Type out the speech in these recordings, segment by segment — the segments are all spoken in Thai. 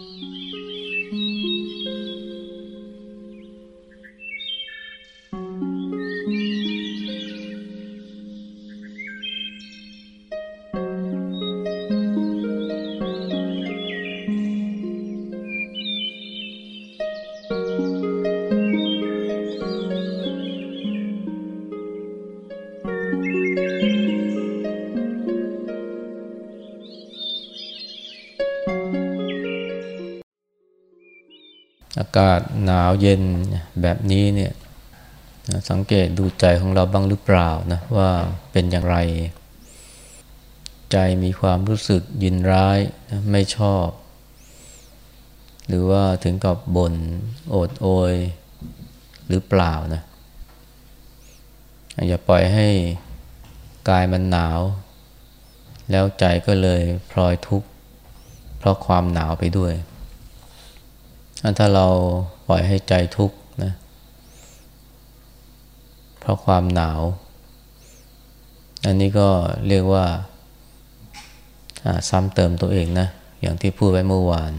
อากาศหนาวเย็นแบบนี้เนี่ยสังเกตดูใจของเราบ้างหรือเปล่านะว่าเป็นอย่างไร ใจมีความรู้สึกยินร้ายไม่ชอบ หรือว่าถึงกับบน่นโอดโอยหรือเปล่านะอย่าปล่อยให้กายมันหนาว แล้วใจก็เลยพลอยทุกข์เพราะความหนาวไปด้วย ถ้าเราปล่อยให้ใจทุกข์นะเพราะความหนาว อันนี้ก็เรียกว่าซ้ำเติมตัวเองนะ อย่างที่พูดไว้เมื่อวาน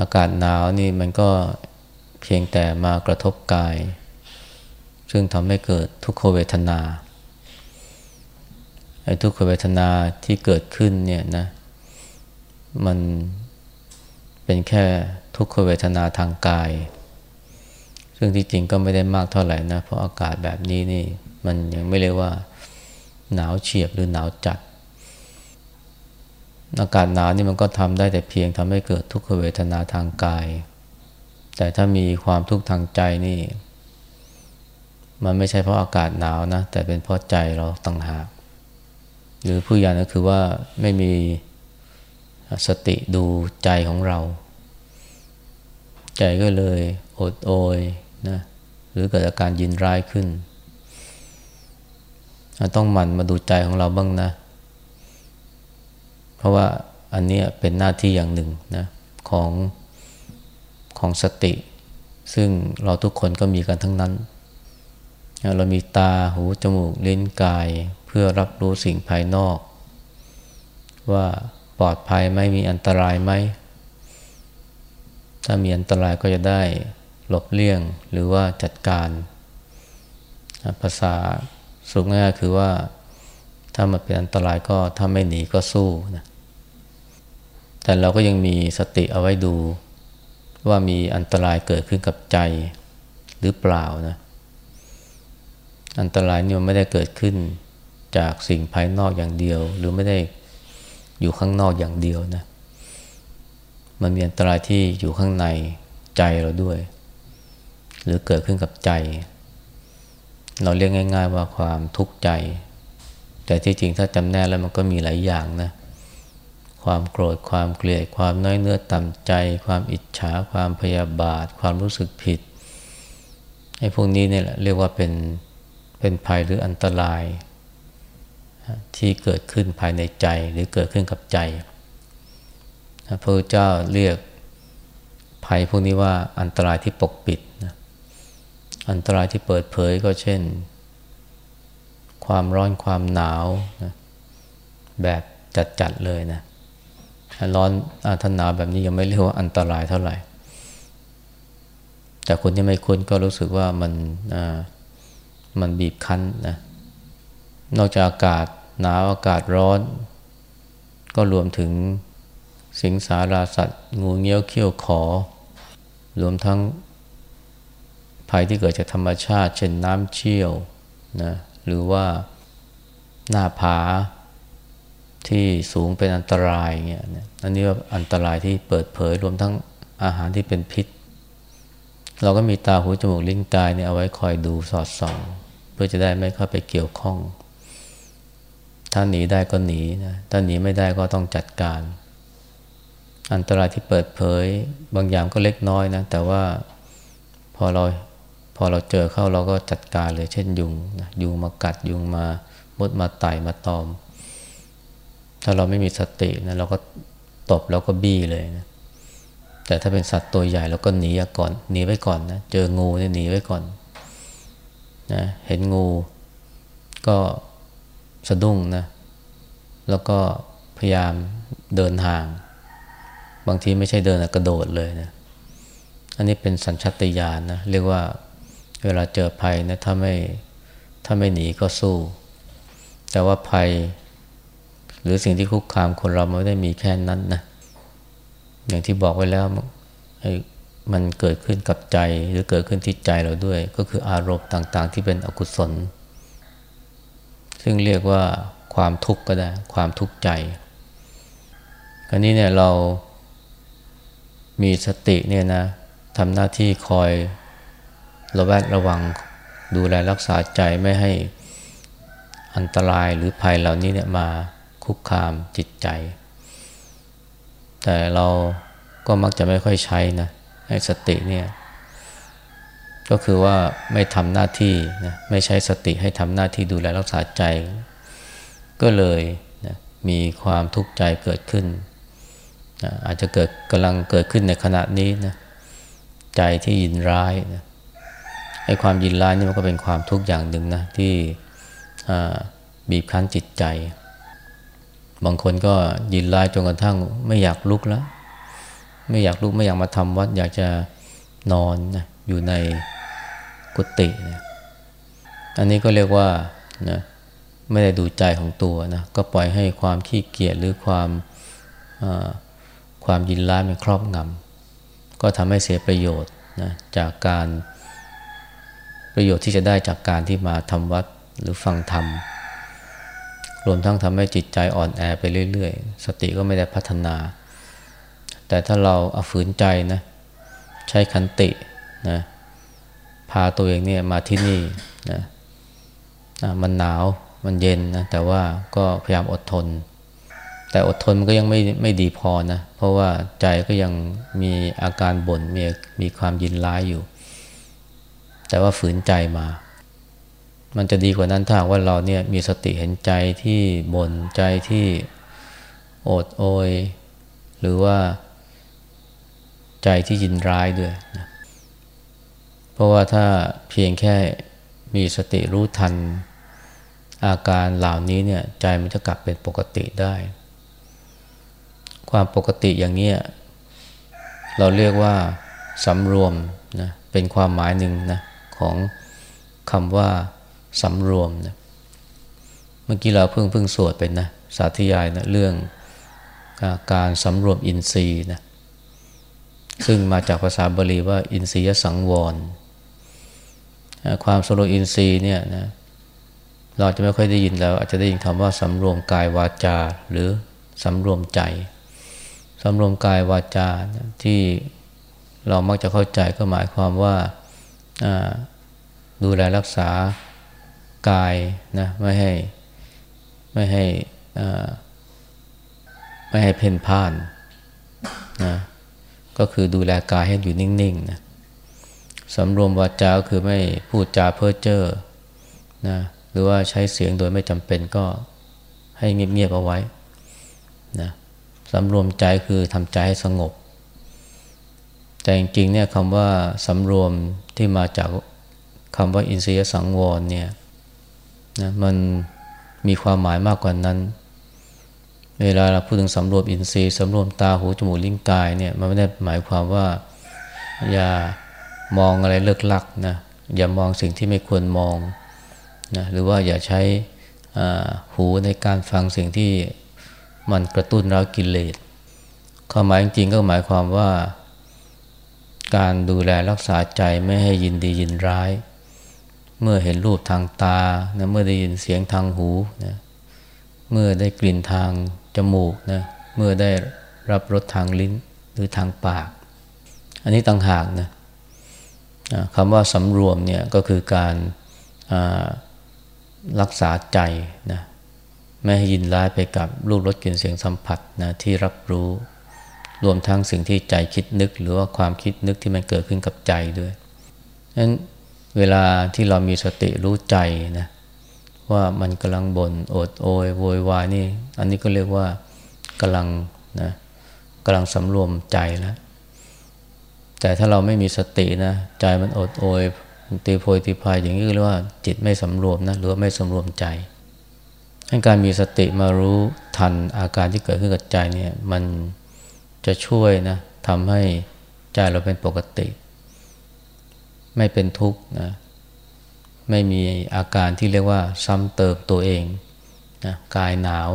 อากาศหนาวนี่มันก็เพียงแต่มากระทบกาย ซึ่งทำให้เกิดทุกขเวทนาไอ้ทุกขเวทนาที่เกิดขึ้นเนี่ยนะ มัน เป็นแค่ทุกขเวทนาทางกาย ซึ่งที่จริงก็ไม่ได้มากเท่าไหร่นะ เพราะอากาศแบบนี้นี่ มันยังไม่เรียกว่าหนาวเฉียบหรือหนาวจัด อากาศหนาวนี่มันก็ทำได้แต่เพียงทำให้เกิดทุกขเวทนาทางกาย แต่ถ้ามีความทุกข์ทางใจนี่ มันไม่ใช่เพราะอากาศหนาวนะ แต่เป็นเพราะใจเราต่างหาก หรือผู้ยานก็คือว่าไม่มี สติดูใจของเรา ใจก็เลยอดโอยนะหรือเกิดอาการยินร้ายขึ้น ต้องหมั่นมาดูใจของเราบ้างนะ เพราะว่าอันนี้เป็นหน้าที่อย่างหนึ่งนะของของสติ ซึ่งเราทุกคนก็มีกันทั้งนั้น เรามีตาหู จมูกลิ้นกาย เพื่อรับรู้สิ่งภายนอก ว่า ปลอดภัยไหมมีอันตรายไหม ถ้ามีอันตรายก็จะได้หลบเลี่ยงหรือว่าจัดการ ภาษาสุง่ายคือว่าถ้ามันเป็นอันตรายก็ถ้าไม่หนีก็สู้นะแต่เราก็ยังมีสติเอาไว้ดูว่ามีอันตรายเกิดขึ้นกับใจหรือเปล่านะ อันตรายนี่มันไม่ได้เกิดขึ้นจากสิ่งภายนอกอย่างเดียว หรือไม่ได้ อยู่ข้างนอกอย่างเดียวนะ มันมีอันตรายที่อยู่ข้างในใจเราด้วย หรือเกิดขึ้นกับใจ เราเรียกง่าย ๆ ว่าความทุกข์ใจ แต่ที่จริงถ้าจำแนกแล้วมันก็มีหลายอย่างนะ ความโกรธ ความเกลียด ความน้อยเนื้อต่ำใจ ความอิจฉา ความพยาบาท ความรู้สึกผิดไอ้พวกนี้เนี่ยแหละเรียกว่าเป็นเป็นภัยหรืออันตราย ที่เกิดขึ้นภายในใจหรือเกิดขึ้นกับใจพระพุทธเจ้าเรียกภัยพวกนี้ว่าอันตรายที่ปกปิดนะอันตรายที่เปิดเผยก็เช่น ความร้อนความหนาวนะแบบจัดๆเลยนะร้อนอาถนาแบบนี้ยังไม่เรียกว่าอันตรายเท่าไหร่ แต่คนที่ไม่คุ้นก็รู้สึกว่ามันมันบีบคั้นนะนอกจากอากาศ หนาวอากาศร้อน ก็รวมถึงสิงสาราสัตว์ งูเงี้ยวเขี้ยวขอ รวมทั้งภัยที่เกิดจากธรรมชาติ เช่นน้ำเชี่ยวนะหรือว่าหน้าผาที่สูงเป็นอันตรายเงี้ยอันนี้ว่าอันตรายที่เปิดเผยรวมทั้งอาหารที่เป็นพิษ เราก็มีตาหูจมูกลิ้นกายเนี่ยเอาไว้คอยดูสอดส่อง เพื่อจะได้ไม่เข้าไปเกี่ยวข้อง ถ้าหนีได้ก็หนีนะถ้าหนีไม่ได้ก็ต้องจัดการ อันตรายที่เปิดเผยบางอย่างก็เล็กน้อยนะ แต่ว่าพอเราพอเราเจอเข้าเราก็จัดการเลย เช่นยุงนะยุงมากัดยุงมามดมาไต่มาตอม ถ้าเราไม่มีสตินะเราก็ตบแล้วก็บี้เลยนะแต่ถ้าเป็นสัตว์ตัวใหญ่เราก็หนีก่อนหนีไว้ก่อนนะเจองูเนี่ยหนีไว้ก่อนนะเห็นงูก็ สะดุ้งนะ แล้วก็พยายามเดินห่าง บางทีไม่ใช่เดินกระโดดเลยนะ อันนี้เป็นสัญชตาตญาณนะ เรียกว่าเวลาเจอภัยนะถ้าไม่ถ้าไม่หนีก็สู้ แต่ว่าภัย หรือสิ่งที่คุกคามคนเราไม่ได้มีแค่นั้นนะ อย่างที่บอกไว้แล้วมันเกิดขึ้นกับใจหรือเกิดขึ้นที่ใจเราด้วย ก็คืออารมณ์ต่าง ๆ ที่เป็นอกุศล ซึ่งเรียกว่าความทุกข์ก็ได้ ความทุกข์ใจคราวนี้เนี่ยเรามีสติเนี่ยนะทำหน้าที่คอยระแวดระวังดูแลรักษาใจไม่ให้อันตรายหรือภัยเหล่านี้เนี่ยมาคุกคามจิตใจ แต่เราก็มักจะไม่ค่อยใช้นะให้สติเนี่ย ก็คือว่าไม่ทำหน้าที่นะไม่ใช้สติให้ทำหน้าที่ดูแลรักษาใจ ก็เลยนะมีความทุกข์ใจเกิดขึ้นนะอาจจะเกิดกำลังเกิดขึ้นในขณะนี้นะใจที่ยินร้ายนะไอ้ความยินร้ายนี่มันก็เป็นความทุกข์อย่างหนึ่งนะที่บีบคั้นจิตใจ บางคนก็ยินร้ายจนกระทั่งไม่อยากลุกแล้ว ไม่อยากลุกไม่อยากมาทำวัดอยากจะนอนนะอยู่ใน กุฏินะอันนี้ก็เรียกว่านะไม่ได้ดูใจของตัวนะก็ปล่อยให้ความขี้เกียจหรือความความยินร้ายมันครอบงำก็ทำให้เสียประโยชน์นะจากการประโยชน์ที่จะได้จากการที่มาทำวัดหรือฟังธรรม รวมทั้งทำให้จิตใจอ่อนแอไปเรื่อยๆ สติก็ไม่ได้พัฒนา แต่ถ้าเราเอาฝืนใจนะใช้คันตินะ พาตัวเองเนี่ยมาที่นี่นะมันหนาวมันเย็นนะแต่ว่าก็พยายามอดทน แต่อดทนมันก็ยังไม่ไม่ดีพอนะเพราะว่าใจก็ยังมีอาการบน่นมีมีความยินร้ายอยู่ แต่ว่าฝืนใจมา มันจะดีกว่านั้นถ้าว่าเราเนี่ยมีสติเห็นใจที่บน่นใจที่โอดโอย หรือว่าใจที่ยินร้ายด้วยนะ เพราะว่าถ้าเพียงแค่มีสติรู้ทัน อาการเหล่านี้เนี่ยใจมันจะกลับเป็นปกติได้ ความปกติอย่างนี้เราเรียกว่าสำรวมนะเป็นความหมายหนึ่งนะของคำว่าสำรวมนะเมื่อกี้เราเพิ่งเพิ่งสวดไปนะสาธยายนะเรื่องอาการสำรวมอินทรีย์นะซึ่งมาจากภาษาบาลีว่าอินทรียสังวร ความสำรวมอินทรีย์เนี่ยนะเราจะไม่ค่อยได้ยินแล้ว อาจจะได้ยินคำว่าสำรวมกายวาจา หรือสำรวมใจสำรวมกายวาจาที่เรามักจะเข้าใจก็หมายความว่าดูแลรักษากายนะไม่ให้ไม่ให้ไม่ให้เพ่นพ่านนะก็คือดูแลกายให้อยู่นิ่งๆนะ สำรวมวาจาคือไม่พูดจาเพ้อเจ้อนะหรือว่าใช้เสียงโดยไม่จำเป็นก็ให้เงียบๆเอาไว้นะสำรวมใจคือทำใจให้สงบ แต่จริงๆเนี่ยคำว่าสำรวมที่มาจากคำว่าอินทรียสังวรเนี่ยนะมันมีความหมายมากกว่านั้น เวลาเราพูดถึงสำรวมอินทรีย์สำรวมตาหูจมูกลิ้นกายเนี่ยมันไม่ได้หมายความว่าอย่า มองอะไรเลิกลักนะอย่ามองสิ่งที่ไม่ควรมองนะหรือว่าอย่าใช้หูในการฟังสิ่งที่มันกระตุ้นเรากิเลสความหมายจริงก็หมายความว่า การดูแลรักษาใจไม่ให้ยินดียินร้าย เมื่อเห็นรูปทางตานะเมื่อได้ยินเสียงทางหูนะเมื่อได้กลิ่นทางจมูกนะเมื่อได้รับรสทางลิ้นหรือทางปาก อันนี้ต่างหากนะ คำว่าสำรวมเนี่ยก็คือการรักษาใจนะไม่ให้ยินร้ายไปกับรูปรสกลิ่นเสียงสัมผัสนะที่รับรู้ รวมทั้งสิ่งที่ใจคิดนึก หรือว่าความคิดนึกที่มันเกิดขึ้นกับใจด้วยนั้นเวลาที่เรามีสติรู้ใจนะว่ามันกำลังบน่นโอดโอยโวยวายนี่ อันนี้ก็เรียกว่ากำลังนะกำลังสำรวมใจแล้ว แต่ถ้าเราไม่มีสตินะใจมันอดโอยตีโพยตีพายอย่างนี้เรียกว่าจิตไม่สำรวมนะหรือว่าไม่สำรวมใจการมีสติมารู้ทันอาการที่เกิดขึ้นกับใจเนี่ยมันจะช่วยนะทำให้ใจเราเป็นปกติ ไม่เป็นทุกข์นะไม่มีอาการที่เรียกว่าซ้ำเติมตัวเองนะกายหนาว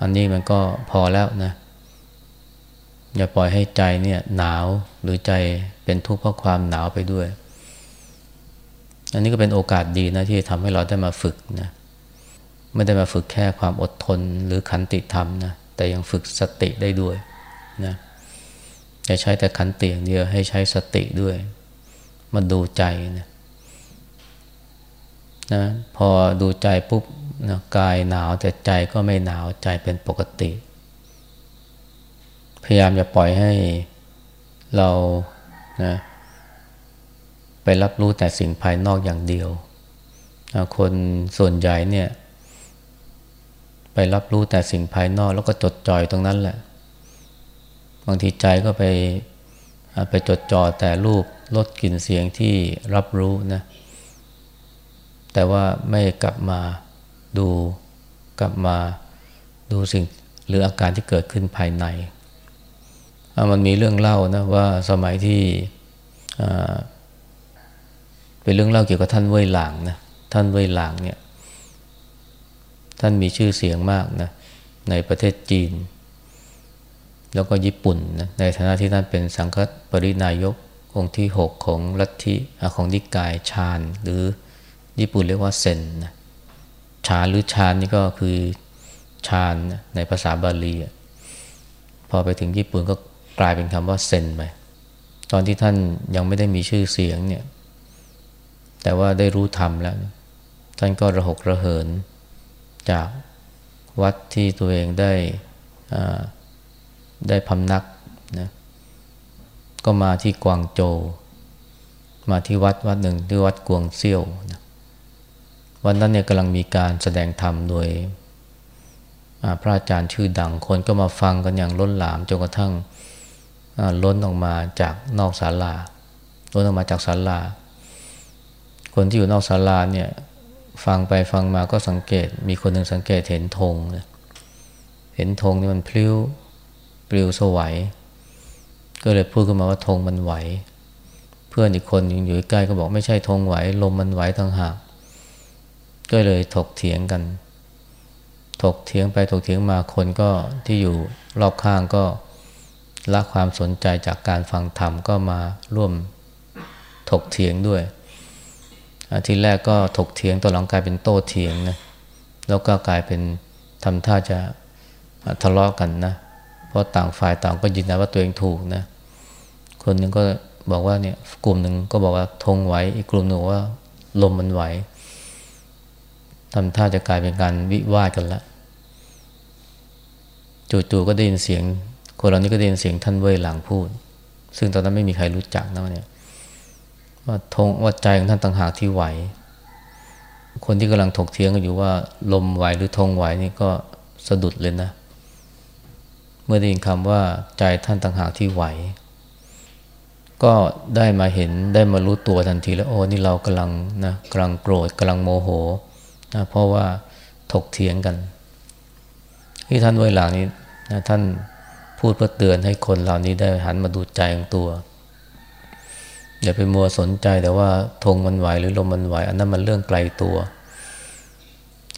อันนี้มันก็พอแล้วนะ อย่าปล่อยให้ใจเนี่ยหนาวหรือใจเป็นทุกข์เพราะความหนาวไปด้วย อันนี้ก็เป็นโอกาสดีนะที่ทำให้เราได้มาฝึกนะไม่ได้มาฝึกแค่ความอดทนหรือขันติธรรมนะแต่ยังฝึกสติได้ด้วยนะจะใช้แต่ขันติอย่างเดียวให้ใช้สติด้วย มาดูใจนะนะพอดูใจปุ๊บนะกายหนาวแต่ใจก็ไม่หนาวใจเป็นปกติ ยายามจะปล่อยให้เรานะไปรับรู้แต่สิ่งภายนอกอย่างเดียวนะคนส่วนใหญ่เนี่ย ไปรับรู้แต่สิ่งภายนอกแล้วก็จดจ่อยตรงนั้นแหละ บางทีใจก็ไปไปจดจ่อแต่รูปลดกลิ่นเสียงที่รับรู้นะ แต่ว่าไม่กลับมาดูกลับมาดูสิ่งหรืออาการที่เกิดขึ้นภายใน มันมีเรื่องเล่านะว่าสมัยที่เป็นเรื่องเล่าเกี่ยวกับท่านเว่ยหลางนะท่านเว่ยหลางเนี่ย ท่านมีชื่อเสียงมากนะในประเทศจีน แล้วก็ญี่ปุ่นนะในฐานะที่ท่านเป็นสังฆปรินายกองค์ที่หกของลัทธิของนิกายชาญหรือญี่ปุ่นเรียกว่าเซนนะฌานหรือฌานนี่ก็คือฌานในภาษาบาลีพอไปถึงญี่ปุ่นก็ กลายเป็นคำว่าเซนไปตอนที่ท่านยังไม่ได้มีชื่อเสียงเนี่ย แต่ว่าได้รู้ธรรมแล้ว ท่านก็ระหกระเหิน จากวัดที่ตัวเองได้ได้พำนักนะก็มาที่กวางโจวมาที่วัดวัดหนึ่งที่วัดกวงเซี่ยวนะวันนั้นเนี่ยกำลังมีการแสดงธรรมโดยพระอาจารย์ชื่อดังคนก็มาฟังกันอย่างล้นหลามจนกระทั่ง ล้นออกมาจากนอกศาลา ล้นออกมาจากศาลา คนที่อยู่นอกศาลาเนี่ยฟังไปฟังมาก็สังเกต มีคนหนึ่งสังเกตเห็นธงเห็นธงนี่มันพลิ้วปลิวสวัย ก็เลยพูดขึ้นมาว่าธงมันไหว เพื่อนอีกคนอยู่ใกล้ก็บอกไม่ใช่ธงไหว ลมมันไหวทั้งหาก ก็เลยถกเถียงกัน ถกเถียงไปถกเถียงมาคนก็ที่อยู่รอบข้างก็ ละความสนใจจากการฟังธรรมก็มาร่วมถกเถียงด้วยทีแรกก็ถกเถียงตัวหลังกลายเป็นโต้เถียงนะแล้วก็กลายเป็นทำท่าจะทะเลาะกันนะเพราะต่างฝ่ายต่างก็ยืนยันว่าตัวเองถูกนะคนหนึ่งก็บอกว่าเนี่ยกลุ่มหนึ่งก็บอกว่าธงไหวอีกกลุ่มหนึ่งว่าลมมันไหวทำท่าจะกลายเป็นการวิวาทกันละจู่ๆก็ได้ยินเสียง คนเหล่านี้ก็ได้ยินเสียงท่านเว่ยหลังพูด ซึ่งตอนนั้นไม่มีใครรู้จักนะเนี่ยว่าทงว่าใจของท่านต่างหากที่ไหว คนที่กำลังถกเถียงกันอยู่ว่าลมไหวหรือธงไหวนี่ก็สะดุดเลยนะ เมื่อได้ยินคำว่าใจท่านต่างหากที่ไหว ก็ได้มาเห็นได้มารู้ตัวทันทีแล้วโอ้นี่เรากำลังนะกำลังโกรธกำลังโมโหนะเพราะว่าถกเถียงกัน ที่ท่านไว้หลังนี้นะท่าน พูดเพื่อเตือนให้คนเหล่านี้ได้หันมาดูใจของตัว อย่าไปมัวสนใจแต่ว่าธงมันไหวหรือลมมันไหว อันนั้นมันเรื่องไกลตัว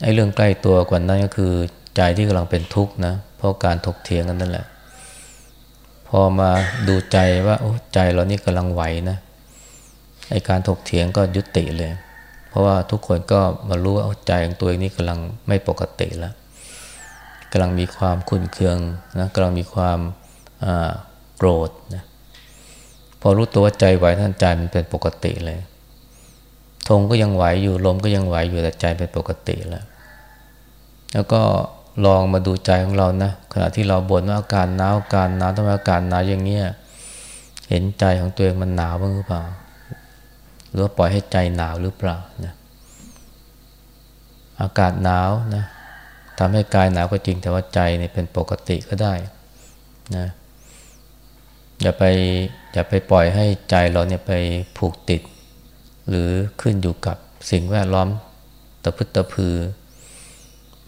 ไอ้เรื่องใกล้ตัวกว่านั้นก็คือใจที่กำลังเป็นทุกข์นะเพราะการถกเถียงกันนั่นแหละ พอมาดูใจว่าโอ้ใจเรานี่กำลังไหวนะไอ้การถกเถียงก็ยุติเลย เพราะว่าทุกคนก็มารู้ว่าใจของตัวเองนี่กำลังไม่ปกติแล้ว กำลังมีความขุ่นเคืองนะกำลังมีความโกรธนะพอรู้ตัวว่าใจไหวท่านใจมันเป็นปกติเลยธงก็ยังไหวอยู่ลมก็ยังไหวอยู่แต่ใจเป็นปกติแล้ว แล้วก็ลองมาดูใจของเรานะขณะที่เราบ่นว่าอาการหนาวอาการหนาวทำไมอาการหนาวอย่างเงี้ยเห็นใจของตัวเองมันหนาวบ้างหรือเปล่า หรือว่าปล่อยให้ใจหนาวหรือเปล่านะอากาศหนาวนะ ทำให้กายหนาวก็จริงแต่ว่าใจเนี่ยเป็นปกติก็ได้นะอย่าไปอย่าไปปล่อยให้ใจเราเนี่ยไปผูกติด หรือขึ้นอยู่กับสิ่งแวดล้อมตะพึดตะพือ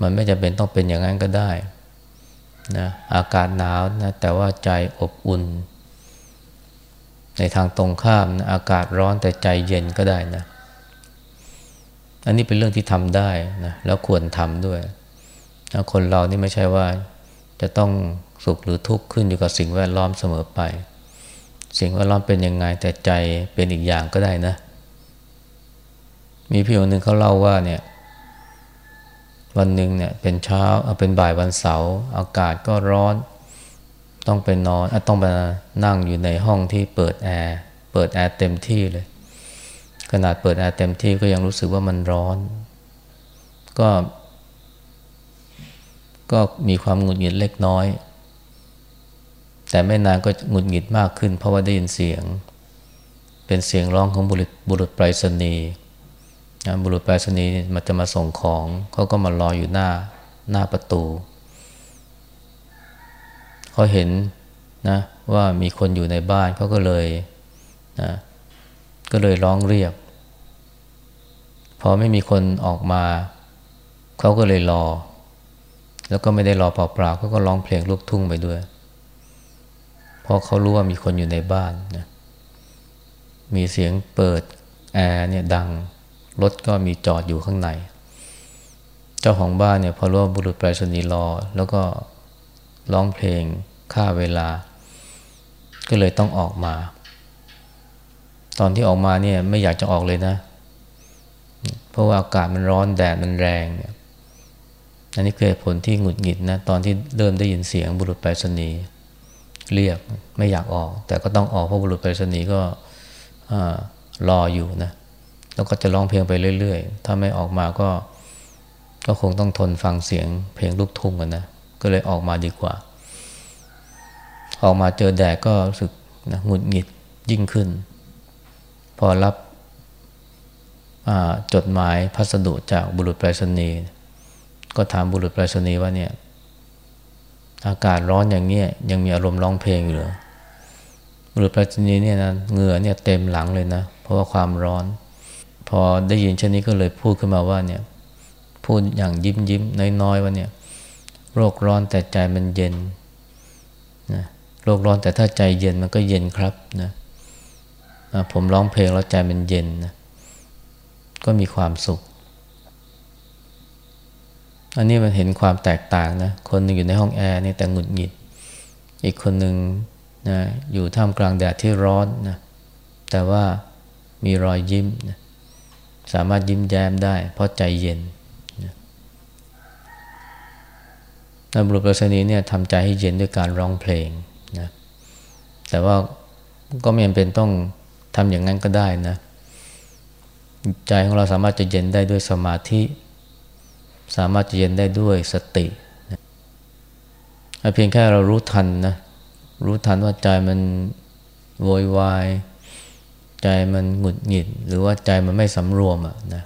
มันไม่จำเป็นต้องเป็นอย่างนั้นก็ได้นะอากาศหนาวนะแต่ว่าใจอบอุ่น ในทางตรงข้ามนะอากาศร้อนแต่ใจเย็นก็ได้นะ อันนี้เป็นเรื่องที่ทำได้นะแล้วควรทำด้วย คนเรานี่ไม่ใช่ว่าจะต้องสุขหรือทุกข์ขึ้นอยู่กับสิ่งแวดล้อมเสมอไป สิ่งแวดล้อมเป็นยังไงแต่ใจเป็นอีกอย่างก็ได้นะ มีพี่คนหนึ่งเขาเล่าว่าเนี่ย วันหนึ่งเนี่ยเป็นเช้าเป็นบ่ายวันเสาร์อากาศก็ร้อน ต้องไปนอนต้องไปนั่งอยู่ในห้องที่เปิดแอร์เปิดแอร์เต็มที่เลย ขนาดเปิดแอร์เต็มที่ก็ยังรู้สึกว่ามันร้อน ก็ ก็มีความหงุดหงิดเล็กน้อย แต่ไม่นานก็หงุดหงิดมากขึ้น เพราะว่าได้ยินเสียง เป็นเสียงร้องของบุรุษบุรุษไปรษณีย์บุรุษไปรษณีย์มันจะมาส่งของเขาก็มารออยู่หน้าหน้าประตูเขาเห็นนะว่ามีคนอยู่ในบ้านเขาก็เลยนะก็เลยร้องเรียกพอไม่มีคนออกมา เขาก็เลยรอ แล้วก็ไม่ได้รอเปล่าๆเขาก็ร้องเพลงลูกทุ่งไปด้วย เพราะเขารู้ว่ามีคนอยู่ในบ้านนะมีเสียงเปิดแอร์เนี่ยดังรถก็มีจอดอยู่ข้างใน เจ้าของบ้านเนี่ยพอรู้ว่าบุรุษไปรษณีย์รอ แล้วก็ร้องเพลงฆ่าเวลา ก็เลยต้องออกมา ตอนที่ออกมาเนี่ยไม่อยากจะออกเลยนะ เพราะว่าอากาศมันร้อนแดดมันแรงเนี่ย อันนี้เคือผลที่หงุดหงิดนะตอนที่เริ่มได้ยินเสียงบุรุษไปรษณีย์เรียกไม่อยากออก แต่ก็ต้องออกเพราะบุรุษไปรษณีย์ก็รออยู่นะแล้วก็จะร้องเพลงไปเรื่อย ๆ ถ้าไม่ออกมาก็ก็คงต้องทนฟังเสียงเพลงลูกทุ่งกันนะก็เลยออกมาดีกว่า ออกมาเจอแดดก็รู้สึกนะหงุดหงิดยิ่งขึ้น พอรับจดหมายพัสดุจากบุรุษไปรษณีย์ ก็ถามบุรุษไปรษณีย์ว่าเนี่ย อากาศร้อนอย่างเนี้ยยังมีอารมณ์ร้องเพลงอยู่เหรอบุรุษไปรษณีย์เนี่ยนะเหงื่อเนี่ยเต็มหลังเลยนะ เพราะว่าความร้อน พอได้ยินเช่นนี้ก็เลยพูดขึ้นมาว่าเนี่ย พูดอย่างยิ้มยิ้มน้อยๆว่าเนี่ย โรคร้อนแต่ใจมันเย็นนะโรคร้อนแต่ถ้าใจเย็นมันก็เย็นครับนะผมร้องเพลงแล้วใจมันเย็นนะก็มีความสุข อันนี้มันเห็นความแตกต่างนะ คนหนึ่งอยู่ในห้องแอร์นี่แต่หงุดหงิด อีกคนหนึ่งนะอยู่ท่ามกลางแดดที่ร้อนนะ แต่ว่ามีรอยยิ้มนะสามารถยิ้มแย้มได้ เพราะใจเย็นนบุรุษประสนีเนี่ยทำใจให้เย็นด้วยการร้องเพลงนะ แต่ว่าก็ไม่จำเป็นต้องทำอย่างนั้นก็ได้นะ ใจของเราสามารถจะเย็นได้ด้วยสมาธิ สามารถจะเย็นได้ด้วยสติเพียงแค่เรารู้ทันนะรู้ทันว่าใจมันโวยวายใจมันหงุดหงิด หรือว่าใจมันไม่สำรวมอะนะ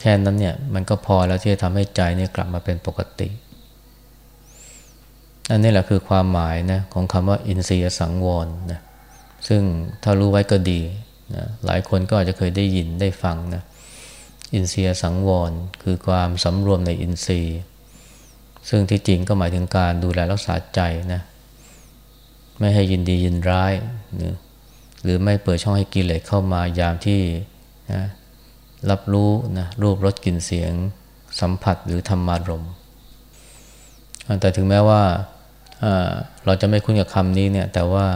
แค่นั้นเนี่ยมันก็พอแล้วที่จะทำให้ใจเนี่ยกลับมาเป็นปกติ อันนี้แหละคือความหมายนะของคำว่าอินทรียสังวรนะซึ่งถ้ารู้ไว้ก็ดีนะหลายคนก็อาจจะเคยได้ยินได้ฟังนะ อินทรียสังวร คือความสำรวมในอินทรีย์ ซึ่งที่จริงก็หมายถึงการดูแลรักษาใจนะไม่ให้ยินดียินร้ายนะหรือไม่เปิดช่องให้กิเลสเข้ามายามที่นะรับรู้นะรูปรสกลิ่นเสียง สัมผัสหรือธรรมารมแต่ถึงแม้ว่าเราจะไม่คุ้นกับคำนี้เนี่ยแต่ว่า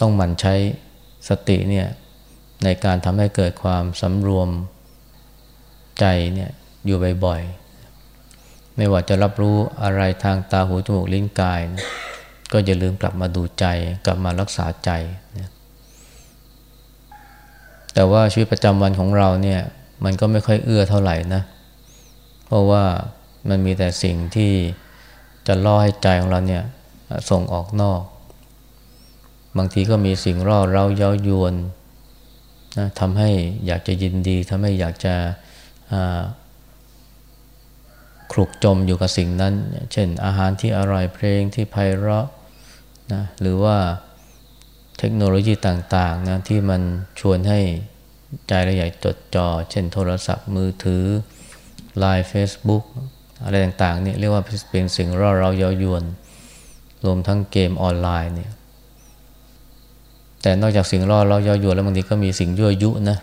ต้องหมั่นใช้สติเนี่ย ในการทำให้เกิดความสำรวมใจเนี่ยอยู่บ่อยๆ ไม่ว่าจะรับรู้อะไรทางตาหูจมูกลิ้นกายนะก็อย่าลืมกลับมาดูใจกลับมารักษาใจนะแต่ว่าชีวิตประจำวันของเราเนี่ยมันก็ไม่ค่อยเอื้อเท่าไหร่นะ เพราะว่ามันมีแต่สิ่งที่จะล่อให้ใจของเราเนี่ยส่งออกนอก บางทีก็มีสิ่งร่อเราเย้ายวน นะทำให้อยากจะยินดีทำให้อยากจะคลุกจมอยู่กับสิ่งนั้น เช่น อาหารที่อร่อยเพลงที่ไพเราะนะหรือว่าเทคโนโลยีต่างๆนะที่มันชวนให้ใจเราใหญ่จดจอ่อเช่นโทรศัพท์มือถือ Line Facebook อะไรต่างๆเนี่ยเรียกว่าเป็นสิ่งร่อเราเย้ายวน รวมทั้งเกมออนไลน์เนี่ย แต่นอกจากสิ่งร่อเราย้ายวนแล้วบางทีก็มีสิ่งยั่วยุนะ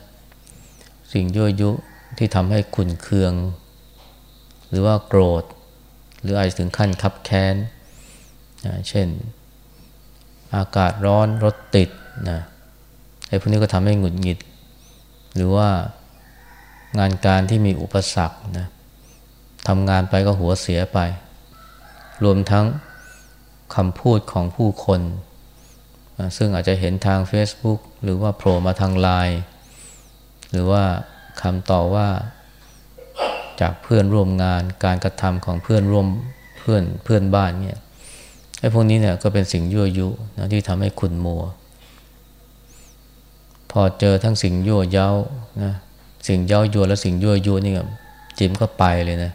สิ่งยั่วยุที่ทำให้ขุนเคือง หรือว่าโกรธ หรืออาจถึงขั้นคับแค้นนะเช่น อากาศร้อนรถติดนะไอ้พวกนี้ก็ทำให้หงุดหงิด หรือว่างานการที่มีอุปสรรคนะทำงานไปก็หัวเสียไป รวมทั้งคำพูดของผู้คน ซึ่งอาจจะเห็นทาง Facebook หรือว่าโผล่มาทางไลน์หรือว่าคำต่อว่าจากเพื่อนร่วมงานการกระทำของเพื่อนร่วมเพื่อนเพื่อนบ้านเนี่ยไอ้พวกนี้เนี่ยก็เป็นสิ่งยั่วยุนะที่ทำให้ขุนมัว พอเจอทั้งสิ่งยั่วเย้านะสิ่งเย้ายวนและสิ่งยั่วยุนี่จิมก็ไปเลยนะ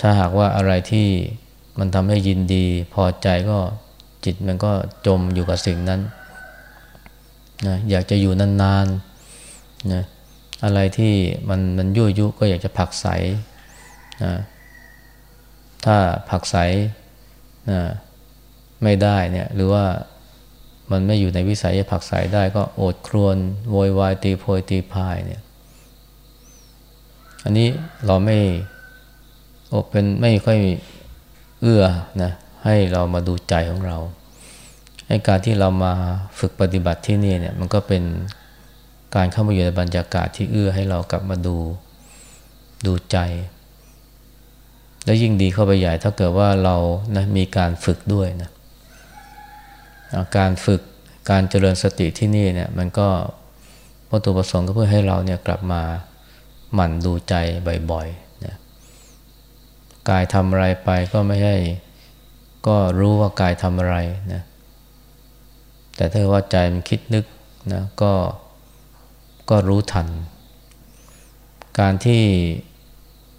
ถ้าหากว่าอะไรที่มันทำให้ยินดี พอใจก็ จิตมันก็จมอยู่กับสิ่งนั้นนะอยากจะอยู่นานๆนะอะไรที่มันมันยั่วยุก็อยากจะผักใสนะถ้าผักใสนะไม่ได้เนี่ยหรือว่ามันไม่อยู่ในวิสัยจะผักใสได้ก็โอดครวนโวยวายตีโพยตีพายเนี่ยอันนี้เราไม่โอเป็นไม่ค่อยเอื้อนะ ให้เรามาดูใจของเราให้การที่เรามาฝึกปฏิบัติที่นี่เนี่ยมันก็เป็นการเข้ามาอยู่ในบรรยากาศที่เอื้อให้เรากลับมาดูดูใจ แล้วยิ่งดีเข้าไปใหญ่ถ้าเกิดว่าเรานะมีการฝึกด้วยนะการฝึกการเจริญสติที่นี่เนี่ยมันก็วัตถุประสงค์ก็เพื่อให้เราเนี่ยกลับมาหมั่นดูใจบ่อยๆนะกายทำอะไรไปก็ไม่ใช่ ก็รู้ว่ากายทำอะไรนะแต่ถ้าว่าใจมันคิดนึกนะก็ก็รู้ทัน การที่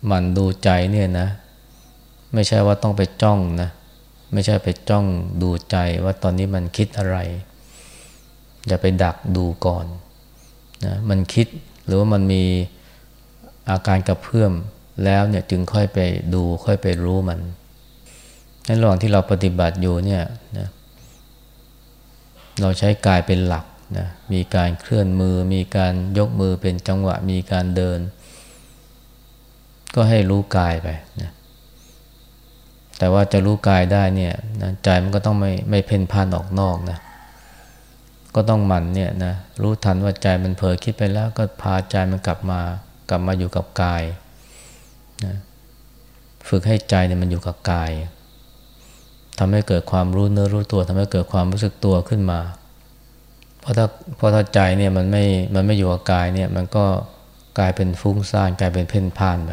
หมั่นดูใจเนี่ยนะ ไม่ใช่ว่าต้องไปจ้องนะ ไม่ใช่ไปจ้องดูใจว่าตอนนี้มันคิดอะไร อย่าไปดักดูก่อนนะมันคิดหรือว่ามันมีอาการกระเพื่อมแล้วเนี่ยจึงค่อยไปดูค่อยไปรู้มัน ในระหว่างที่เราปฏิบัติอยู่เนี่ยนะเราใช้กายเป็นหลักนะมีการเคลื่อนมือ มีการยกมือเป็นจังหวะ มีการเดิน ก็ให้รู้กายไปนะแต่ว่าจะรู้กายได้เนี่ยนะใจมันก็ต้องไม่ไม่เพ่นพ่านออกนอกนะก็ต้องหมั่นเนี่ยนะรู้ทันว่าใจมันเผลอคิดไปแล้วก็พาใจมันกลับมากลับมาอยู่กับกายนะฝึกให้ใจเนี่ยมันอยู่กับกาย ทำให้เกิดความรู้เนื้อรู้ตัวทำให้เกิดความรู้สึกตัวขึ้นมา เพราะถ้าเพราะถ้าใจเนี่ยมันไม่มันไม่อยู่กับกายเนี่ยมันก็กลายเป็นฟุ้งซ่านกลายเป็นเพ่นพ่านไป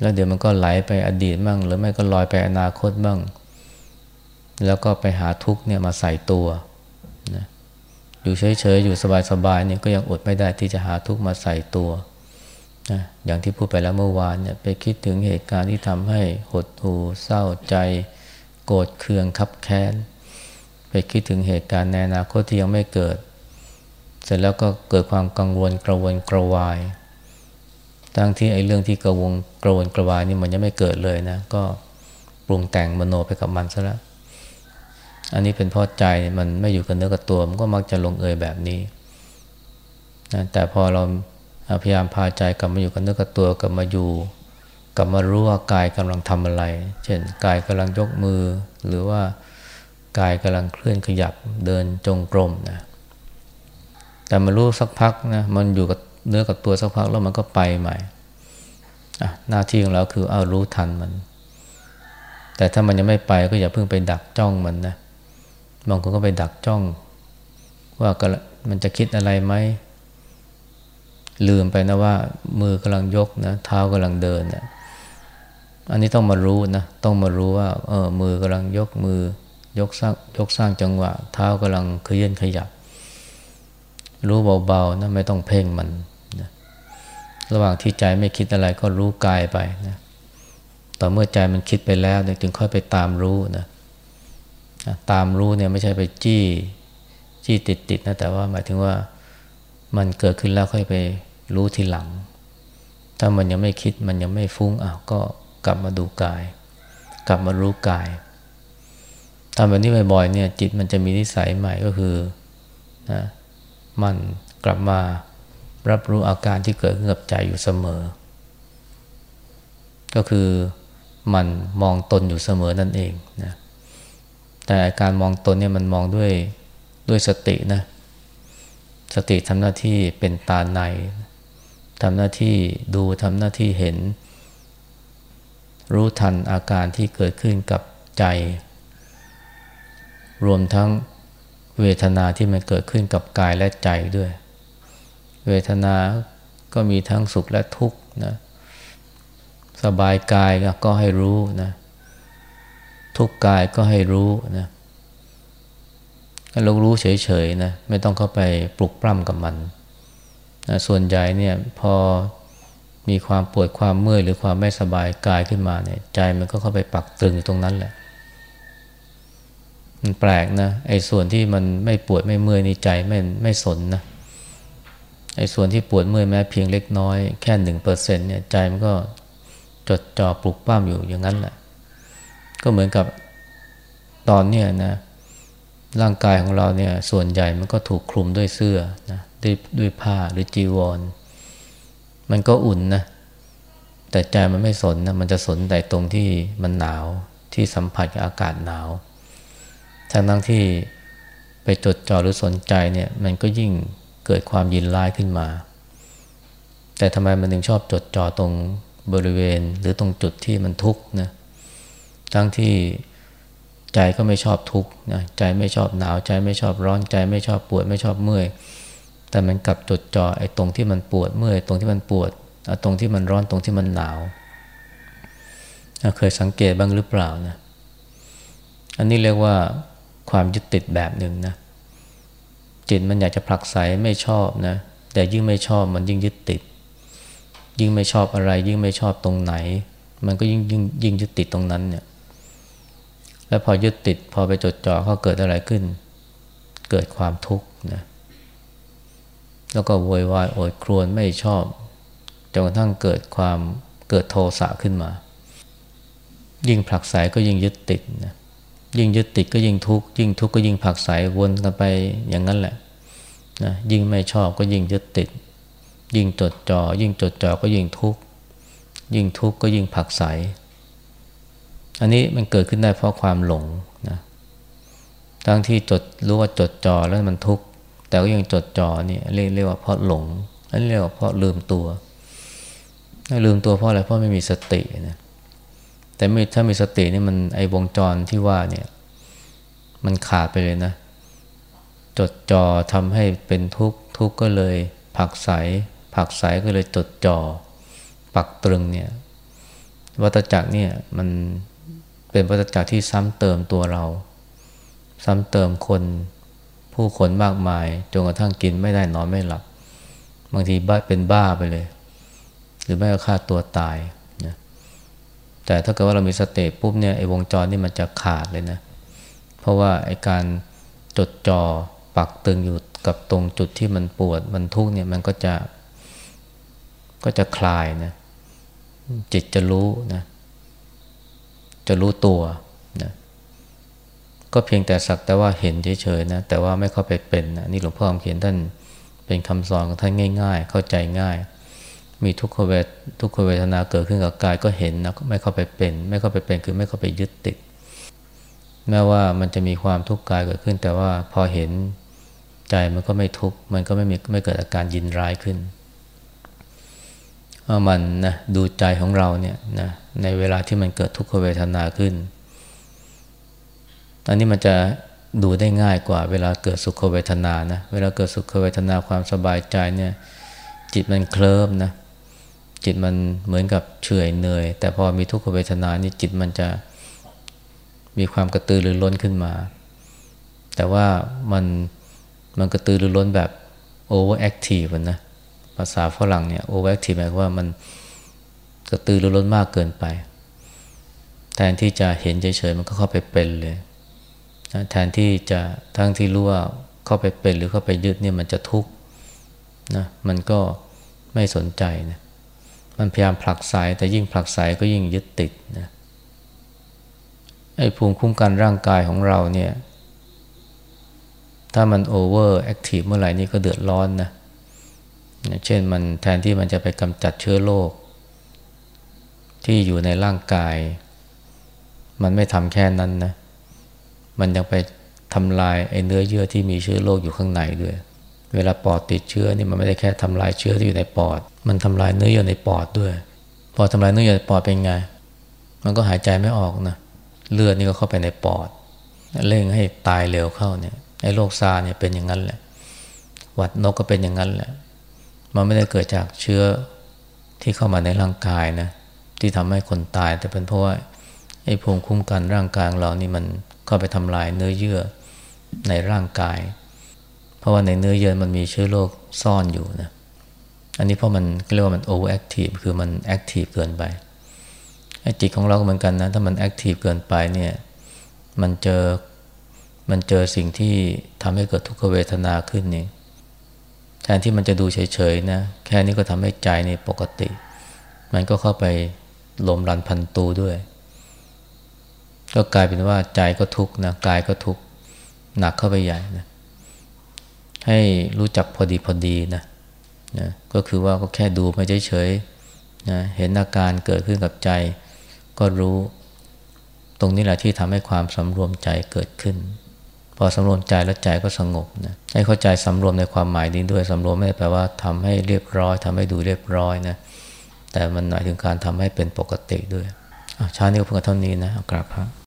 แล้วเดี๋ยวมันก็ไหลไปอดีตบ้างหรือไม่ก็ลอยไปอนาคตบ้าง แล้วก็ไปหาทุกเนี่ยมาใส่ตัวนะอยู่เฉยๆอยู่สบายๆเนี่ยก็ยังอดไม่ได้ที่จะหาทุกมาใส่ตัวนะอย่างที่พูดไปแล้วเมื่อวานเนี่ยไปคิดถึงเหตุการณ์ที่ทำให้หดหู่เศร้าใจ โกรธเคืองคับแค้น ไปคิดถึงเหตุการณ์ในอนาคตที่ยังไม่เกิด เสร็จแล้วก็เกิดความกังวลกระวนกระวาย ทั้งที่ไอ้เรื่องที่กระวงกระวนกระวายนี่มันยังไม่เกิดเลยนะ ก็ปรุงแต่งมโนไปกับมันซะแล้ว อันนี้เป็นเพราะใจมันไม่อยู่กับเนื้อกับตัว มันก็มักจะลงเอยแบบนี้นะแต่พอเราพยายามพาใจกลับมาอยู่กับเนื้อกับตัวกลับมาอยู่ กลับมารู้ว่ากายกำลังทำอะไร เช่นกายกำลังยกมือ หรือว่ากายกำลังเคลื่อนขยับเดินจงกรมนะแต่มารู้สักพักนะมันอยู่กับเนื้อกับตัวสักพักแล้วมันก็ไปใหม่หน้าที่ของเราคือเอารู้ทันมัน แต่ถ้ามันยังไม่ไปก็อย่าเพิ่งไปดักจ้องมันนะบางคนก็ไปดักจ้อง ว่ามันจะคิดอะไรไหมลืมไปนะว่ามือกำลังยกนะเท้ากำลังเดินนะ อันนี้ต้องมารู้นะต้องมารู้ว่าเออมือกำลังยกมือยกสร้างยกสร้างจังหวะ เท้ากำลังเคลื่อนขยับ รู้เบาๆนะไม่ต้องเพ่งมันนะระหว่างที่ใจไม่คิดอะไรก็รู้กายไปนะต่อเมื่อใจมันคิดไปแล้วเนี่ยจึงค่อยไปตามรู้นะตามรู้เนี่ยไม่ใช่ไปจี้จี้ติดติดนะแต่ว่าหมายถึงว่ามันเกิดขึ้นแล้วค่อยไปรู้ทีหลัง ถ้ามันยังไม่คิดมันยังไม่ฟุ้งอ้าวก็ กลับมาดูกาย กลับมารู้กายทำแบบนี้บ่อยๆเนี่ยจิตมันจะมีนิสัยใหม่ก็คือนะมันกลับมารับรู้อาการที่เกิดขึ้นกับใจอยู่เสมอ ก็คือมันมองตนอยู่เสมอนั่นเองนะแต่อาการมองตนเนี่ยมันมองด้วยด้วยสตินะสติทำหน้าที่เป็นตาในทำหน้าที่ดูทำหน้าที่เห็น รู้ทันอาการที่เกิดขึ้นกับใจ รวมทั้งเวทนาที่มันเกิดขึ้นกับกายและใจด้วย เวทนาก็มีทั้งสุขและทุกข์นะสบายกายก็ให้รู้นะทุกกายก็ให้รู้นะเรารู้เฉยๆนะไม่ต้องเข้าไปปลุกปล้ำกับมันนะส่วนใหญ่เนี่ยพอ มีความปวดความเมื่อยหรือความไม่สบายกายขึ้นมาเนี่ยใจมันก็เข้าไปปักตรึงอยู่ตรงนั้นแหละ มันแปลกนะไอ้ส่วนที่มันไม่ปวดไม่เมื่อยในใจไม่ไม่สนนะไอ้ส่วนที่ปวดเมื่อยแม้เพียงเล็กน้อยแค่หนึ่งเปอร์เซ็นเนี่ยใจมันก็จดจ่อปลุกปั้มอยู่อย่างนั้นแหละ ก็เหมือนกับตอนเนี้ยนะร่างกายของเราเนี่ยส่วนใหญ่มันก็ถูกคลุมด้วยเสื้อนะด้วยด้วยผ้าหรือจีวร มันก็อุ่นนะแต่ใจมันไม่สนนะมันจะสนแต่ตรงที่มันหนาวที่สัมผัสกับอากาศหนาวทั้งทั้งที่ไปจดจ่อหรือสนใจเนี่ย มันก็ยิ่งเกิดความยินร้ายขึ้นมา แต่ทำไมมันถึงชอบจดจ่อตรงบริเวณหรือตรงจุดที่มันทุกข์นะทั้งที่ใจก็ไม่ชอบทุกข์นะใจไม่ชอบหนาวใจไม่ชอบร้อนใจไม่ชอบปวดไม่ชอบเมื่อย แต่มันกลับจดจ่อไอ้ตรงที่มันปวดเมื่อยตรงที่มันปวดตรงที่มันร้อนตรงที่มันหนาว เคยสังเกตบ้างหรือเปล่านะ อันนี้เรียกว่าความยึดติดแบบหนึ่งนะ จิตมันอยากจะผลักไสไม่ชอบนะ แต่ยิ่งไม่ชอบมันยิ่งยึดติด ยิ่งไม่ชอบอะไร ยิ่งไม่ชอบตรงไหน มันก็ยิ่งยิ่งยิ่งยึดติดตรงนั้นเนี่ย แล้วพอยึดติดพอไปจดจ่อเขาเกิดอะไรขึ้น เกิดความทุกข์นะ แล้วก็โวยวายโอดครวนไม่ชอบจนกระทั่งเกิดความเกิดโทสะขึ้นมา ยิ่งผลักไสก็ยิ่งยึดติดนะยิ่งยึดติดก็ยิ่งทุกข์ยิ่งทุกข์ก็ยิ่งผลักใสวนกันไปอย่างนั้นแหละนะยิ่งไม่ชอบก็ยิ่งยึดติด ยิ่งจดจอ่อยิ่งจดจ่อก็ยิ่งทุกข์ยิ่งทุกข์ก็ยิ่งผลักใสอันนี้มันเกิดขึ้นได้เพราะความหลงนะทั้งที่จดรู้ว่าจดจ่อแล้วมันทุกข์ แต่ก็ยังจดจ่อเนี่เรียกเรียกว่าเพราะหลงอันเรียกว่าเพราะลืมตัวลืมตัวเพราะอะไรเพราะไม่มีสตินะแต่ถ้ามีสตินี่มันไอ้วงจรที่ว่าเนี่ย มันขาดไปเลยนะ จดจ่อทำให้เป็นทุกข์ทุกข์ก็เลยผักใสผักใสก็เลยจดจ่อปักตรึงเนี่ยวัตจักรเนี่ยมันเป็นวัตจักรที่ซ้ำเติมตัวเรา ซ้ำเติมคน ผู้คนมากมายจนกระทั่งกินไม่ได้นอนไม่หลับ บางทีบ้าเป็นบ้าไปเลย หรือไม่ก็ฆ่าตัวตายแต่ถ้าเกิดว่าเรามีสติปุ๊บเนี่ยไอ้วงจรนี่มันจะขาดเลยนะ เพราะว่าไอ้การจดจ่อปักตึงอยู่กับตรงจุดที่มันปวดมันทุกเนี่ยมันก็จะก็จะคลายนะจิตจะรู้นะจะรู้ตัว ก็เพียงแต่สักแต่ว่าเห็นเฉยๆนะแต่ว่าไม่เข้าไปเป็นนะนี่หลวงพ่อคำเขียนท่านเป็นคำสอนของท่านง่าย ๆ เข้าใจง่าย มีทุกขเวททุกขเวทนาเกิดขึ้นกับกายก็เห็นนะไม่เข้าไปเป็น ไม่เข้าไปเป็นคือไม่เข้าไปยึดติดแม้ว่ามันจะมีความทุกข์กายเกิดขึ้น แต่ว่าพอเห็นใจมันก็ไม่ทุกข์มันก็ไม่มีไม่เกิดอาการยินร้ายขึ้นเอามันนะดูใจของเราเนี่ยนะในเวลาที่มันเกิดทุกขเวทนาขึ้น อันนี้มันจะดูได้ง่ายกว่าเวลาเกิดสุขเวทนานะ เวลาเกิดสุขเวทนาความสบายใจเนี่ยจิตมันเคลิ้มนะ จิตมันเหมือนกับเฉยเหนื่อย แต่พอมีทุกขเวทนานี่จิตมันจะมีความกระตือรือร้นขึ้นมา แต่ว่ามันมันกระตือรือร้นแบบ overactive นะ ภาษาฝรั่งเนี่ย overactive หมายความว่ามันกระตือรือร้นมากเกินไป แทนที่จะเห็นเฉยๆมันก็เข้าไปเป็นเลย นะแทนที่จะทั้งที่รู้ว่าเข้าไปเป็นหรือเข้าไปยึดเนี่ยมันจะทุกข์นะมันก็ไม่สนใจนะมันพยายามผลักไสแต่ยิ่งผลักไสก็ยิ่งยึดติดนะไอ้ภูมิคุ้มกันร่างกายของเราเนี่ยถ้ามัน overactive เมื่อไหร่นี่ก็เดือดร้อนนะ เช่นมันแทนที่มันจะไปกำจัดเชื้อโรคที่อยู่ในร่างกาย มันไม่ทำแค่นั้นนะ มันยังไปทำลายไอ้เนื้อเยื่อที่มีเชื้อโรคอยู่ข้างในด้วย เวลาปอดติดเชื้อนี่มันไม่ได้แค่ทำลายเชื้อที่อยู่ในปอด มันทำลายเนื้อเยื่อในปอดด้วย พอทำลายเนื้อเยื่อในปอดเป็นไง มันก็หายใจไม่ออกนะ เลือดนี่ก็เข้าไปในปอด เร่งให้ตายเร็วเข้าเนี่ย ไอ้โรคซาเนี่ยเป็นอย่างนั้นแหละ หวัดนกก็เป็นอย่างนั้นแหละ มันไม่ได้เกิดจากเชื้อที่เข้ามาในร่างกายนะ ที่ทำให้คนตาย แต่เป็นเพราะว่าไอ้ภูมิคุ้มกันร่างกายเรานี่มัน เข้าไปทำลายเนื้อเยื่อในร่างกาย เพราะว่าในเนื้อเยื่อมันมีเชื้อโรคซ่อนอยู่นะอันนี้เพราะมันเรียกว่ามัน overactive คือมัน active เกินไปไอ้จิตของเราก็เหมือนกันนะ ถ้ามัน active เกินไปเนี่ยมันเจอมันเจอสิ่งที่ทำให้เกิดทุกขเวทนาขึ้นนี่แทนที่มันจะดูเฉยๆนะแค่นี้ก็ทำให้ใจนี่ปกติ มันก็เข้าไปลมรันพันตูด้วย ก็กลายเป็นว่าใจก็ทุกข์นะกายก็ทุกข์หนักเข้าไปใหญ่นะให้รู้จักพอดีพอดีนะนะก็คือว่าก็แค่ดูไม่เฉยๆนะเห็นอาการเกิดขึ้นกับใจ ก็รู้ ตรงนี้แหละที่ทำให้ความสำรวมใจเกิดขึ้น พอสำรวมใจแล้วใจก็สงบนะให้เข้าใจสำรวมในความหมายนี้ด้วยสำรวมไม่ได้แปลว่าทำให้เรียบร้อยทำให้ดูเรียบร้อยนะแต่มันหมายถึงการทำให้เป็นปกติด้วยช้านี้ก็เพิ่งเท่านี้นะกราบพระ